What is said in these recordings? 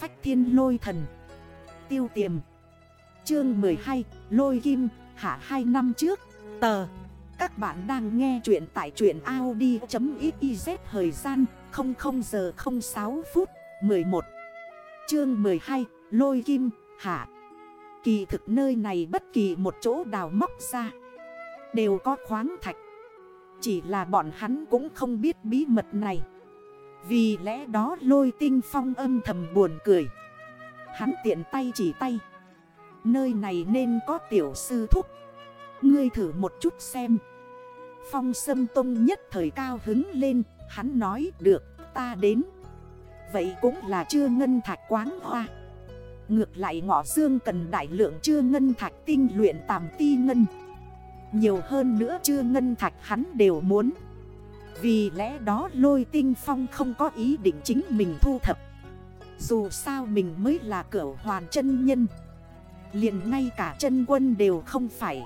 phách thiên lôi thần. Tiêu tiềm. Chương 12 Lôi kim, hạ 2 năm trước. Tờ. Các bạn đang nghe chuyện tại chuyện Audi.xyz Thời gian 00 giờ 06 phút 11 Chương 12 Lôi kim, hạ. Kỳ thực nơi này bất kỳ một chỗ đào móc ra Đều có khoáng thạch. Chỉ là bọn hắn cũng không biết bí mật này. Vì lẽ đó lôi tinh phong âm thầm buồn cười. Hắn tiện tay chỉ tay. Nơi này nên có tiểu sư thúc. Ngươi thử một chút xem. Phong sâm tông nhất thời cao hứng lên. Hắn nói, được, ta đến. Vậy cũng là chưa ngân thạch quán hoa. Ngược lại ngọ dương cần đại lượng chưa ngân thạch tinh luyện tàm ti ngân. Nhiều hơn nữa chưa ngân thạch hắn đều muốn. Vì lẽ đó lôi tinh phong không có ý định chính mình thu thập. Dù sao mình mới là cửa hoàn chân nhân. Liền ngay cả chân quân đều không phải.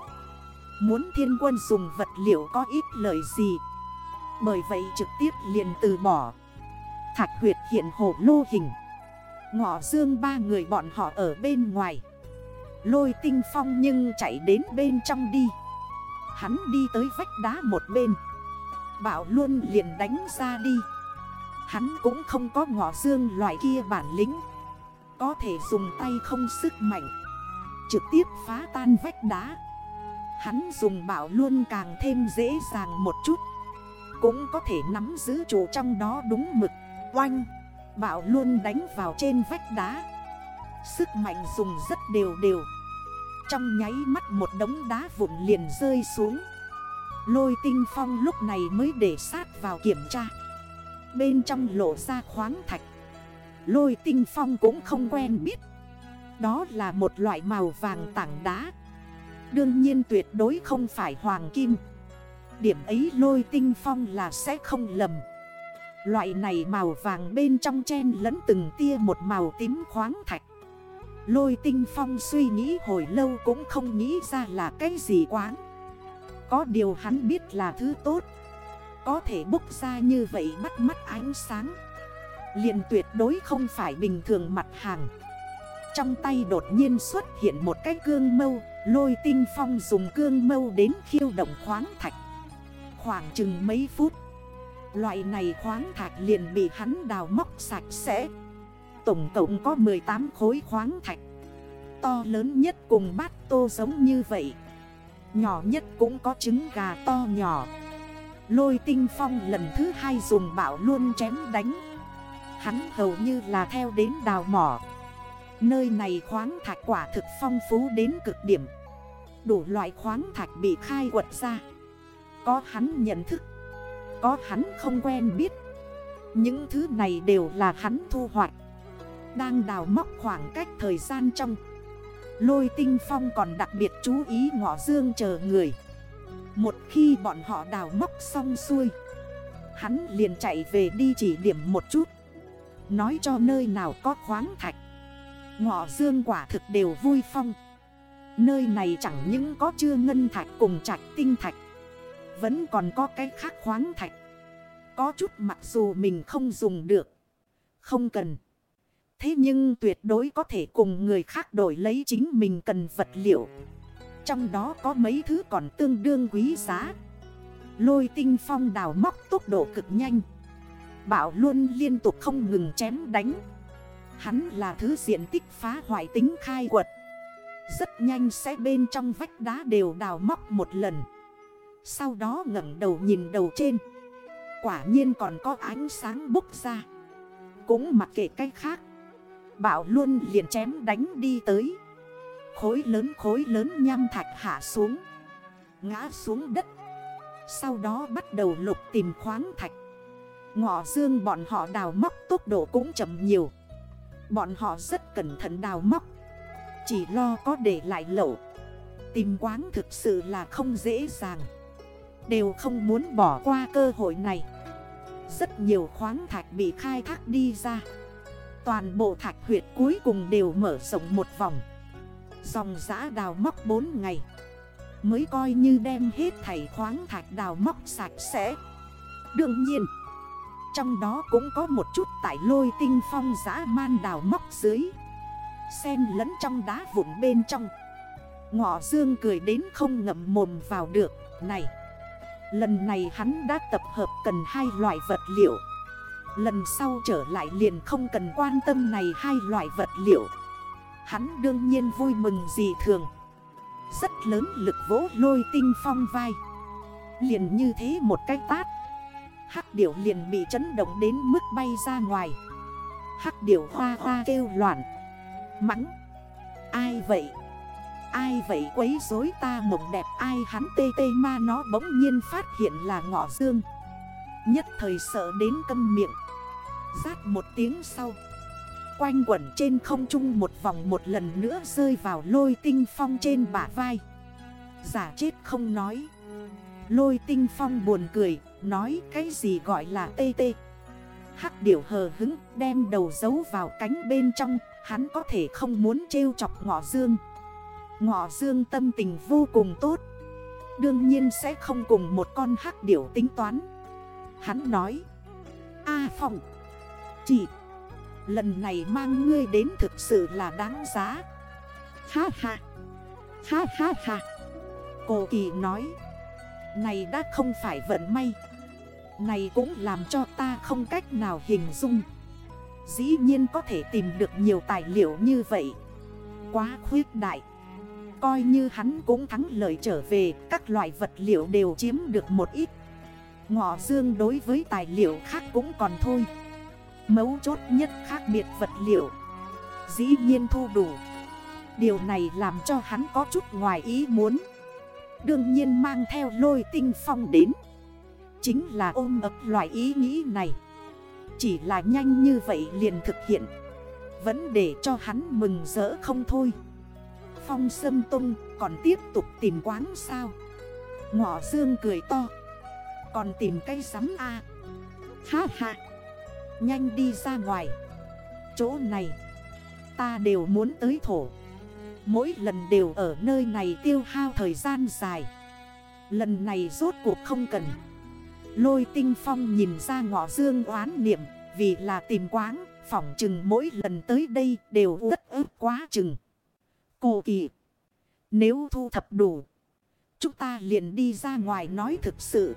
Muốn thiên quân dùng vật liệu có ít lợi gì? Bởi vậy trực tiếp liền từ bỏ. Thạch huyệt hiện hồ lô hình. Ngọ dương ba người bọn họ ở bên ngoài. Lôi tinh phong nhưng chạy đến bên trong đi. Hắn đi tới vách đá một bên. Bảo luôn liền đánh ra đi. Hắn cũng không có ngọ dương loại kia bản lĩnh. Có thể dùng tay không sức mạnh. Trực tiếp phá tan vách đá. Hắn dùng bảo luôn càng thêm dễ dàng một chút. Cũng có thể nắm giữ chủ trong đó đúng mực. Oanh! Bảo luôn đánh vào trên vách đá. Sức mạnh dùng rất đều đều. Trong nháy mắt một đống đá vụn liền rơi xuống. Lôi tinh phong lúc này mới để sát vào kiểm tra. Bên trong lộ ra khoáng thạch. Lôi tinh phong cũng không quen biết. Đó là một loại màu vàng tảng đá. Đương nhiên tuyệt đối không phải hoàng kim. Điểm ấy lôi tinh phong là sẽ không lầm. Loại này màu vàng bên trong chen lẫn từng tia một màu tím khoáng thạch. Lôi tinh phong suy nghĩ hồi lâu cũng không nghĩ ra là cái gì quán có điều hắn biết là thứ tốt. Có thể bốc ra như vậy bắt mắt ánh sáng. Liền tuyệt đối không phải bình thường mặt hàng. Trong tay đột nhiên xuất hiện một cái cương mâu, Lôi tinh phong dùng cương mâu đến khiêu động khoáng thạch. Khoảng chừng mấy phút, Loại này khoáng thạch liền bị hắn đào móc sạch sẽ. Tổng cộng có 18 khối khoáng thạch. To lớn nhất cùng bát tô giống như vậy. Nhỏ nhất cũng có trứng gà to nhỏ. Lôi tinh phong lần thứ hai dùng bảo luôn chém đánh. Hắn hầu như là theo đến đào mỏ. Nơi này khoáng thạch quả thực phong phú đến cực điểm. Đủ loại khoáng thạch bị khai quật ra. Có hắn nhận thức, có hắn không quen biết. Những thứ này đều là hắn thu hoạch. Đang đào móc khoảng cách thời gian trong Lôi tinh phong còn đặc biệt chú ý ngọ dương chờ người. Một khi bọn họ đào móc xong xuôi, Hắn liền chạy về đi chỉ điểm một chút. Nói cho nơi nào có khoáng thạch. Ngọ dương quả thực đều vui phong. Nơi này chẳng những có chưa ngân thạch cùng trạch tinh thạch, vẫn còn có cái khác khoáng thạch. Có chút mặc dù mình không dùng được, Không cần. Thế nhưng tuyệt đối có thể cùng người khác đổi lấy chính mình cần vật liệu. Trong đó có mấy thứ còn tương đương quý giá. Lôi tinh phong đào móc tốc độ cực nhanh. Bảo luôn liên tục không ngừng chém đánh. Hắn là thứ diện tích phá hoại tính khai quật. Rất nhanh sẽ bên trong vách đá đều đào móc một lần. Sau đó ngẩn đầu nhìn đầu trên. Quả nhiên còn có ánh sáng bốc ra. Cũng mặc kệ cách khác. Bảo luôn liền chém đánh đi tới. Khối lớn khối lớn nham thạch hạ xuống. Ngã xuống đất. Sau đó bắt đầu lục tìm khoáng thạch. Ngọ dương bọn họ đào móc tốc độ cũng chậm nhiều. Bọn họ rất cẩn thận đào móc. Chỉ lo có để lại lẩu Tìm quáng thực sự là không dễ dàng. Đều không muốn bỏ qua cơ hội này. Rất nhiều khoáng thạch bị khai thác đi ra. Toàn bộ thạch huyệt cuối cùng đều mở rộng một vòng. Dòng giã đào móc 4 ngày. Mới coi như đem hết thảy khoáng thạch đào móc sạch sẽ. Đương nhiên, Trong đó cũng có một chút tại lôi tinh phong giã man đào móc dưới. Xen lẫn trong đá vụn bên trong. Ngọ dương cười đến không ngậm mồm vào được, Này, Lần này hắn đã tập hợp cần hai loại vật liệu. Lần sau trở lại liền không cần quan tâm này hai loại vật liệu. Hắn đương nhiên vui mừng gì thường. Rất lớn lực vỗ lôi tinh phong vai. Liền như thế một cái tát. Hắc điểu liền bị chấn động đến mức bay ra ngoài. Hắc điểu hoa hoa kêu loạn. Mắng. Ai vậy? Ai vậy quấy rối ta mộng đẹp? Ai hắn tê tê ma nó bỗng nhiên phát hiện là ngọ dương. Nhất thời sợ đến câm miệng. Rát một tiếng sau. Quanh quẩn trên không trung một vòng một lần nữa rơi vào lôi tinh phong trên bả vai. Giả chết không nói. Lôi tinh phong buồn cười, Nói cái gì gọi là tê tê. Hắc điểu hờ hứng, đem đầu giấu vào cánh bên trong, Hắn có thể không muốn trêu chọc ngọ dương. Ngọ dương tâm tình vô cùng tốt. Đương nhiên sẽ không cùng một con hắc điểu tính toán. Hắn nói. A Phong. Chị. Lần này mang ngươi đến thực sự là đáng giá. Ha ha. Ha ha ha. Cô Kỳ nói. Này đã không phải vận may. Này cũng làm cho ta không cách nào hình dung. Dĩ nhiên có thể tìm được nhiều tài liệu như vậy. Quá khuyết đại. Coi như hắn cũng thắng lợi trở về, Các loại vật liệu đều chiếm được một ít. Ngọ dương đối với tài liệu khác cũng còn thôi. Mấu chốt nhất khác biệt vật liệu. Dĩ nhiên thu đủ. Điều này làm cho hắn có chút ngoài ý muốn. Đương nhiên mang theo lôi tinh phong đến. Chính là ôm ập loại ý nghĩ này. Chỉ là nhanh như vậy liền thực hiện. Vẫn để cho hắn mừng rỡ không thôi. Phong sâm tung còn tiếp tục tìm quán sao. Ngọ dương cười to. Còn tìm cây sắm a. À. Ha ha. Nhanh đi ra ngoài. Chỗ này, Ta đều muốn tới thổ. Mỗi lần đều ở nơi này tiêu hao thời gian dài. Lần này rốt cuộc không cần. Lôi tinh phong nhìn ra ngọ dương oán niệm, Vì là tìm quáng, Phỏng chừng mỗi lần tới đây đều rất ức quá chừng. Cô kỳ, Nếu thu thập đủ, Chúng ta liền đi ra ngoài nói thực sự.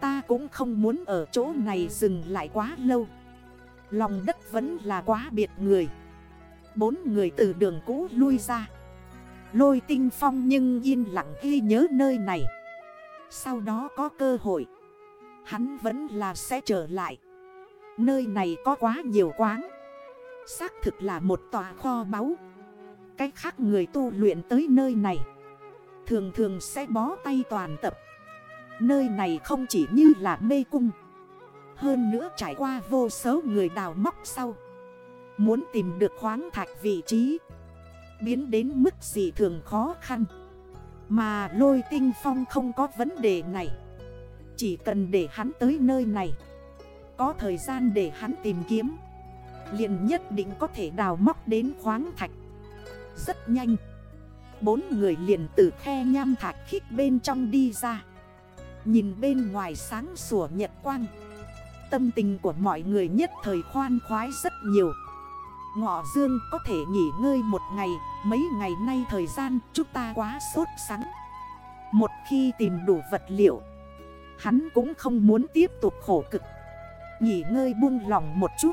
Ta cũng không muốn ở chỗ này dừng lại quá lâu. Lòng đất vẫn là quá biệt người. Bốn người từ đường cũ lui ra. Lôi tinh phong nhưng yên lặng ghi nhớ nơi này. Sau đó có cơ hội. Hắn vẫn là sẽ trở lại. Nơi này có quá nhiều quáng Xác thực là một tòa kho báu. Cách khác người tu luyện tới nơi này. Thường thường sẽ bó tay toàn tập. Nơi này không chỉ như là mê cung. Hơn nữa trải qua vô số người đào móc sau. Muốn tìm được khoáng thạch vị trí. Biến đến mức gì thường khó khăn. Mà lôi tinh phong không có vấn đề này. Chỉ cần để hắn tới nơi này. Có thời gian để hắn tìm kiếm. Liền nhất định có thể đào móc đến khoáng thạch. Rất nhanh. Bốn người liền từ khe nham thạch khích bên trong đi ra. Nhìn bên ngoài sáng sủa nhật quang. Tâm tình của mọi người nhất thời khoan khoái rất nhiều. Ngọ dương có thể nghỉ ngơi một ngày, Mấy ngày nay thời gian chúng ta quá sốt sắng. Một khi tìm đủ vật liệu, Hắn cũng không muốn tiếp tục khổ cực. Nghỉ ngơi buông lỏng một chút,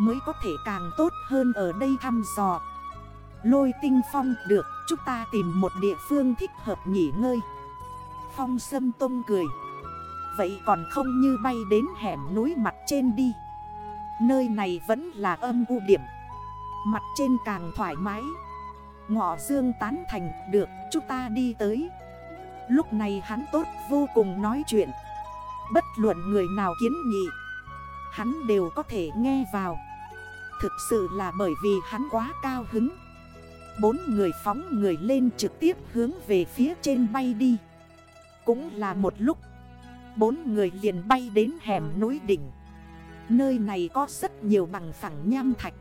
Mới có thể càng tốt hơn ở đây thăm dò. Lôi tinh phong, được, Chúng ta tìm một địa phương thích hợp nghỉ ngơi. Phong sâm tông cười. Vậy còn không như bay đến hẻm núi mặt trên đi. Nơi này vẫn là âm u điểm. Mặt trên càng thoải mái. Ngọ dương tán thành, được, chúng ta đi tới. Lúc này hắn tốt vô cùng nói chuyện. Bất luận người nào kiến nghị, Hắn đều có thể nghe vào. Thực sự là bởi vì hắn quá cao hứng. Bốn người phóng người lên trực tiếp hướng về phía trên bay đi. Cũng là một lúc. Bốn người liền bay đến hẻm núi đỉnh. Nơi này có rất nhiều bằng phẳng nham thạch.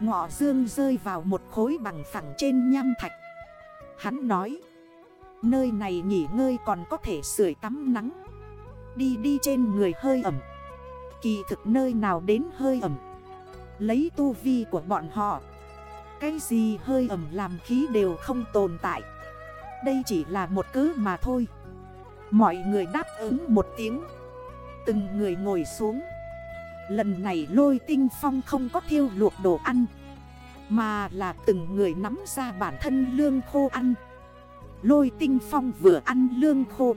Ngọ dương rơi vào một khối bằng phẳng trên nham thạch. Hắn nói, Nơi này nghỉ ngơi còn có thể sưởi tắm nắng. Đi đi trên người hơi ẩm. Kỳ thực nơi nào đến hơi ẩm? Lấy tu vi của bọn họ. Cái gì hơi ẩm làm khí đều không tồn tại. Đây chỉ là một cứ mà thôi. Mọi người đáp ứng một tiếng. Từng người ngồi xuống. Lần này lôi tinh phong không có thiêu luộc đồ ăn, Mà là từng người nắm ra bản thân lương khô ăn. Lôi tinh phong vừa ăn lương khô,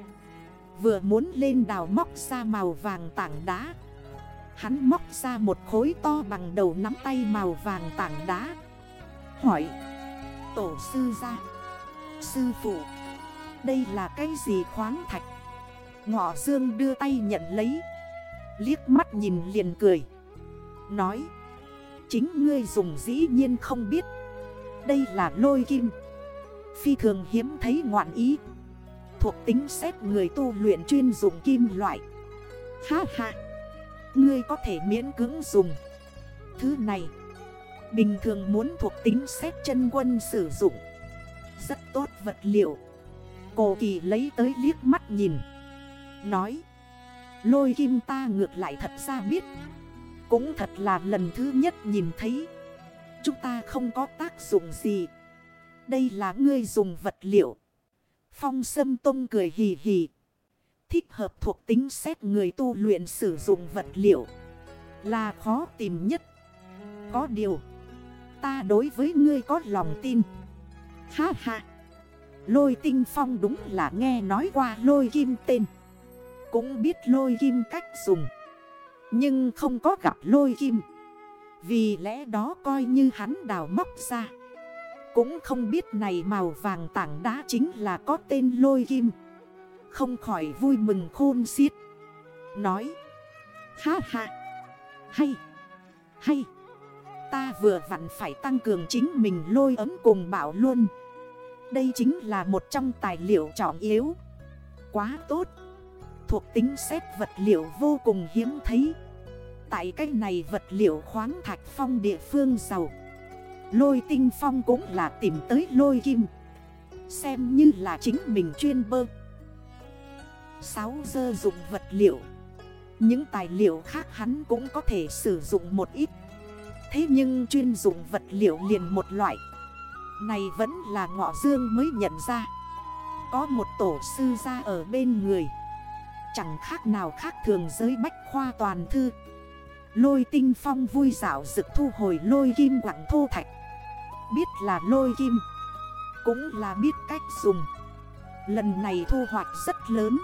Vừa muốn lên đào móc ra màu vàng tảng đá. Hắn móc ra một khối to bằng đầu nắm tay màu vàng tảng đá. Hỏi, Tổ sư ra Sư phụ đây là cái gì khoáng thạch? Ngọ dương đưa tay nhận lấy. Liếc mắt nhìn liền cười. Nói, Chính ngươi dùng dĩ nhiên không biết. Đây là lôi kim. Phi thường hiếm thấy ngoạn ý. Thuộc tính xét người tu luyện chuyên dùng kim loại. Ha ha! Ngươi có thể miễn cưỡng dùng. Thứ này, Bình thường muốn thuộc tính xét chân quân sử dụng. Rất tốt vật liệu. Cổ kỳ lấy tới liếc mắt nhìn. Nói, Lôi kim ta ngược lại thật ra biết. Cũng thật là lần thứ nhất nhìn thấy. Chúng ta không có tác dụng gì. Đây là ngươi dùng vật liệu. Phong Sâm Tông cười hì hì. Thích hợp thuộc tính xét người tu luyện sử dụng vật liệu Là khó tìm nhất. Có điều, Ta đối với ngươi có lòng tin. Ha ha. Lôi tinh phong đúng là nghe nói qua lôi kim tên. Cũng biết lôi kim cách dùng. Nhưng không có gặp lôi kim. Vì lẽ đó coi như hắn đào móc ra. Cũng không biết này màu vàng tảng đá chính là có tên lôi kim. Không khỏi vui mừng khôn xiết. Nói, Ha ha, Hay Hay, Ta vừa vặn phải tăng cường chính mình lôi ấm cùng bảo luôn. Đây chính là một trong tài liệu trọng yếu. Quá tốt. Thuộc tính xét vật liệu vô cùng hiếm thấy. Tại cái này vật liệu khoáng thạch phong địa phương giàu. Lôi tinh phong cũng là tìm tới lôi kim. Xem như là chính mình chuyên bơ. 6 giờ dụng vật liệu. Những tài liệu khác hắn cũng có thể sử dụng một ít. Thế nhưng chuyên dụng vật liệu liền một loại. Này vẫn là ngọ dương mới nhận ra. Có một tổ sư ra ở bên người. Chẳng khác nào khác thường giới bách khoa toàn thư. Lôi tinh phong vui dạo rực thu hồi lôi kim quặng thô thạch. Biết là lôi kim. Cũng là biết cách dùng. Lần này thu hoạch rất lớn.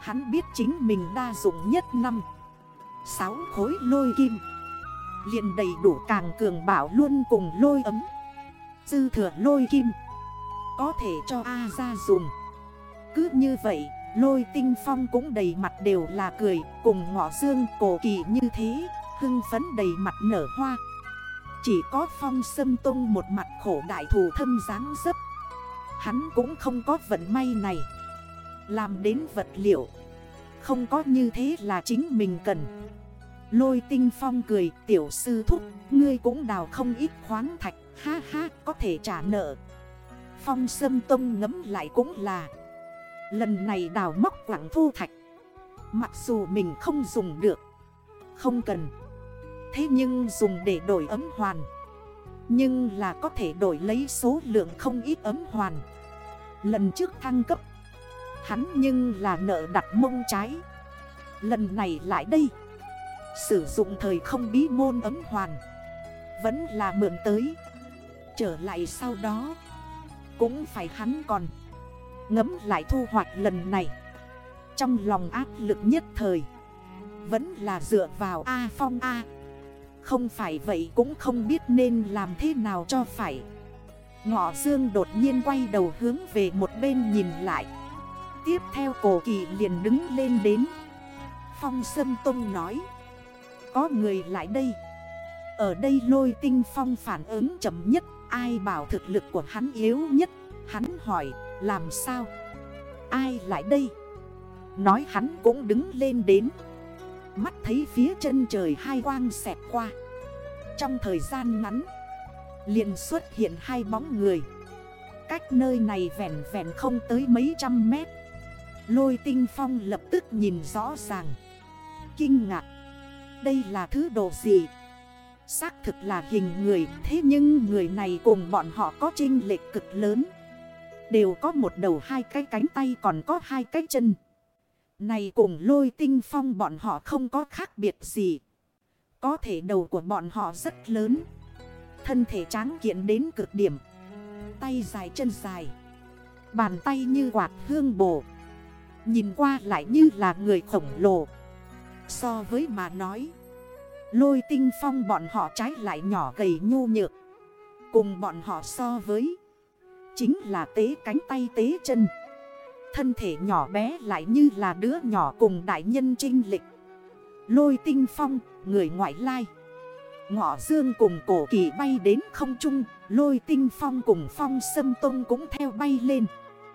Hắn biết chính mình đa dụng nhất năm. Sáu khối lôi kim. Liền đầy đủ càng cường bảo luôn cùng lôi ấm. Dư thừa lôi kim. Có thể cho A ra dùng. Cứ như vậy, Lôi tinh phong cũng đầy mặt đều là cười, Cùng ngọ dương cổ kỳ như thế, Hưng phấn đầy mặt nở hoa. Chỉ có phong sâm tung một mặt khổ đại thù thâm dáng dấp. Hắn cũng không có vận may này. Làm đến vật liệu. Không có như thế là chính mình cần. Lôi tinh phong cười, tiểu sư thúc, Ngươi cũng đào không ít khoáng thạch. Ha ha, có thể trả nợ. Phong sâm tông ngấm lại cũng là, Lần này đào móc quảng thu thạch. Mặc dù mình không dùng được, Không cần. Thế nhưng dùng để đổi ấm hoàn. Nhưng là có thể đổi lấy số lượng không ít ấm hoàn. Lần trước thăng cấp, Hắn nhưng là nợ đặt mông trái. Lần này lại đây, Sử dụng thời không bí môn ấm hoàn. Vẫn là mượn tới. Trở lại sau đó. Cũng phải hắn còn Ngấm lại thu hoạch lần này. Trong lòng áp lực nhất thời, Vẫn là dựa vào A Phong A. Không phải vậy cũng không biết nên làm thế nào cho phải. Ngọ Dương đột nhiên quay đầu hướng về một bên nhìn lại. Tiếp theo cổ kỳ liền đứng lên đến. Phong Sâm Tông nói, Có người lại đây. Ở đây lôi tinh phong phản ứng chậm nhất. Ai bảo thực lực của hắn yếu nhất? Hắn hỏi, làm sao? Ai lại đây? Nói hắn cũng đứng lên đến. Mắt thấy phía chân trời hai quang xẹt qua. Trong thời gian ngắn, liền xuất hiện hai bóng người. Cách nơi này vẹn vẹn không tới mấy trăm mét. Lôi tinh phong lập tức nhìn rõ ràng. Kinh ngạc, đây là thứ đồ gì? Xác thực là hình người, Thế nhưng người này cùng bọn họ có trinh lệch cực lớn. Đều có một đầu hai cái cánh tay còn có hai cái chân. Này cùng lôi tinh phong bọn họ không có khác biệt gì. Có thể đầu của bọn họ rất lớn. Thân thể tráng kiện đến cực điểm. Tay dài chân dài. Bàn tay như quạt hương bổ Nhìn qua lại như là người khổng lồ. So với mà nói Lôi tinh phong bọn họ trái lại nhỏ gầy nhu nhược. Cùng bọn họ so với. Chính là tế cánh tay tế chân. Thân thể nhỏ bé lại như là đứa nhỏ cùng đại nhân trinh lịch. Lôi tinh phong, người ngoại lai. Ngọ dương cùng cổ kỳ bay đến không trung Lôi tinh phong cùng phong sâm tông cũng theo bay lên.